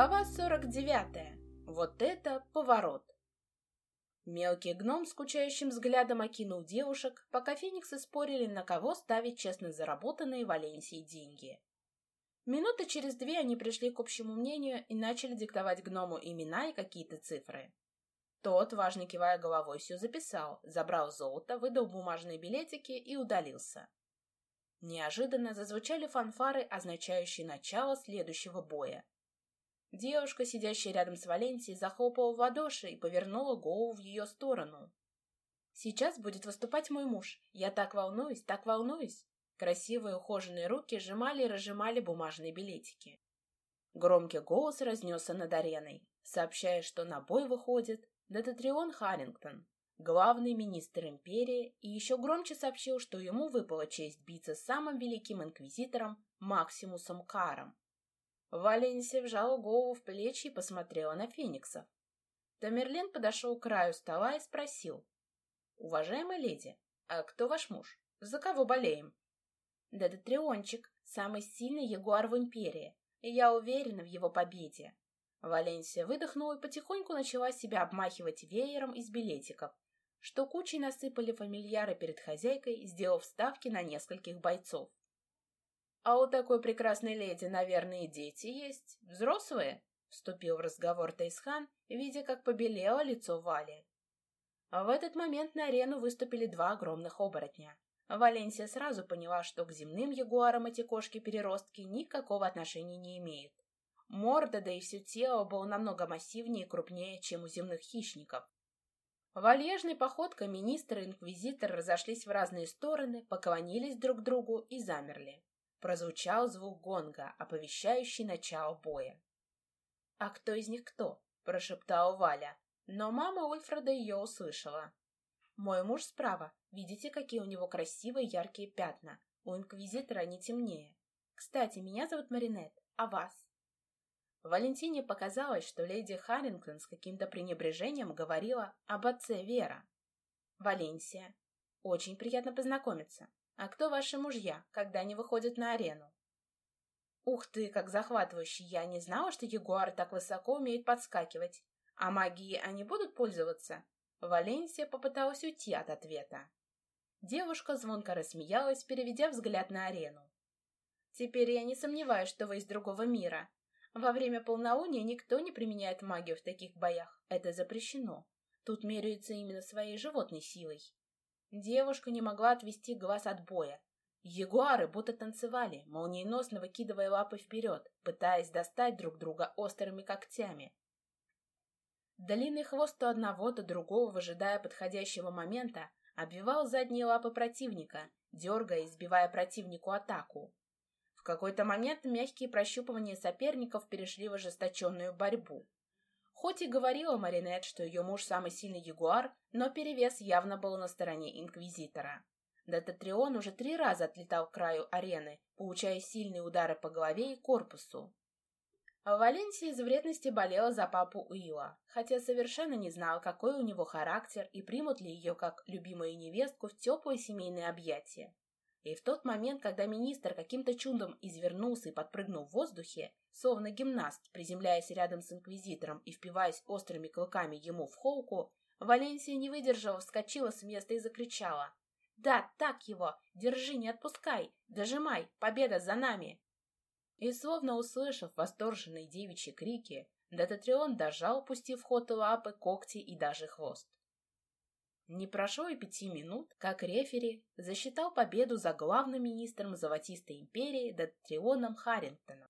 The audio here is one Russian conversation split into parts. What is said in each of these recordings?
Глава 49. Вот это поворот. Мелкий гном скучающим взглядом окинул девушек, пока фениксы спорили, на кого ставить честно заработанные Валенсией деньги. Минуты через две они пришли к общему мнению и начали диктовать гному имена и какие-то цифры. Тот, важно кивая головой, все записал, забрал золото, выдал бумажные билетики и удалился. Неожиданно зазвучали фанфары, означающие начало следующего боя. Девушка, сидящая рядом с Валенсией, захлопала в ладоши и повернула голову в ее сторону. «Сейчас будет выступать мой муж. Я так волнуюсь, так волнуюсь!» Красивые ухоженные руки сжимали и разжимали бумажные билетики. Громкий голос разнесся над ареной, сообщая, что на бой выходит Дататрион Харрингтон, главный министр империи, и еще громче сообщил, что ему выпала честь биться с самым великим инквизитором Максимусом Каром. Валенсия вжала голову в плечи и посмотрела на фениксов. Тамерлин подошел к краю стола и спросил. «Уважаемая леди, а кто ваш муж? За кого болеем?» «Да это Триончик, самый сильный ягуар в империи, и я уверена в его победе». Валенсия выдохнула и потихоньку начала себя обмахивать веером из билетиков, что кучей насыпали фамильяры перед хозяйкой, сделав ставки на нескольких бойцов. «А у такой прекрасной леди, наверное, и дети есть. Взрослые?» — вступил в разговор Тайсхан, видя, как побелело лицо Вали. В этот момент на арену выступили два огромных оборотня. Валенсия сразу поняла, что к земным ягуарам эти кошки-переростки никакого отношения не имеют. Морда, да и все тело было намного массивнее и крупнее, чем у земных хищников. Вальяжной походкой министр и инквизитор разошлись в разные стороны, поклонились друг другу и замерли. Прозвучал звук гонга, оповещающий начало боя. «А кто из них кто?» — прошептала Валя, но мама Ульфреда ее услышала. «Мой муж справа. Видите, какие у него красивые яркие пятна? У инквизитора они темнее. Кстати, меня зовут Маринет, а вас?» Валентине показалось, что леди Харрингтон с каким-то пренебрежением говорила об отце Вера. «Валенсия. Очень приятно познакомиться. А кто ваши мужья, когда они выходят на арену? Ух ты, как захватывающе! Я не знала, что ягуары так высоко умеют подскакивать. А магией они будут пользоваться? Валенсия попыталась уйти от ответа. Девушка звонко рассмеялась, переведя взгляд на арену. «Теперь я не сомневаюсь, что вы из другого мира. Во время полнолуния никто не применяет магию в таких боях. Это запрещено. Тут меряются именно своей животной силой. Девушка не могла отвести глаз от боя. Ягуары будто танцевали, молниеносно выкидывая лапы вперед, пытаясь достать друг друга острыми когтями. Длинный хвост то одного, то другого, выжидая подходящего момента, обвивал задние лапы противника, дергая и сбивая противнику атаку. В какой-то момент мягкие прощупывания соперников перешли в ожесточенную борьбу. Хоть и говорила Маринет, что ее муж самый сильный ягуар, но перевес явно был на стороне Инквизитора. Дататрион уже три раза отлетал к краю арены, получая сильные удары по голове и корпусу. А Валенсия из вредности болела за папу Уила, хотя совершенно не знала, какой у него характер и примут ли ее как любимую невестку в теплые семейные объятия. И в тот момент, когда министр каким-то чудом извернулся и подпрыгнул в воздухе, словно гимнаст, приземляясь рядом с инквизитором и впиваясь острыми клыками ему в холку, Валенсия не выдержала, вскочила с места и закричала. «Да, так его! Держи, не отпускай! Дожимай! Победа за нами!» И словно услышав восторженные девичьи крики, Дататрион дожал, пустив ход лапы, когти и даже хвост. Не прошло и пяти минут, как рефери засчитал победу за главным министром Золотистой империи Даттрионом Харрингтоном.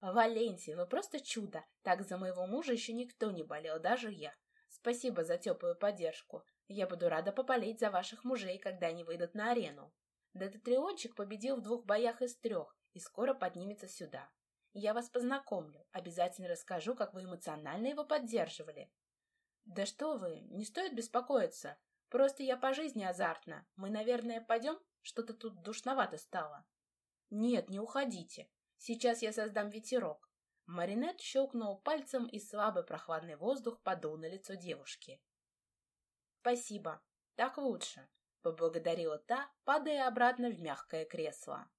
«Валенсия, вы просто чудо! Так за моего мужа еще никто не болел, даже я. Спасибо за теплую поддержку. Я буду рада попалить за ваших мужей, когда они выйдут на арену. Дататриончик победил в двух боях из трех и скоро поднимется сюда. Я вас познакомлю, обязательно расскажу, как вы эмоционально его поддерживали. «Да что вы, не стоит беспокоиться. Просто я по жизни азартна. Мы, наверное, пойдем? Что-то тут душновато стало». «Нет, не уходите. Сейчас я создам ветерок». Маринет щелкнул пальцем, и слабый прохладный воздух подул на лицо девушки. «Спасибо. Так лучше», — поблагодарила та, падая обратно в мягкое кресло.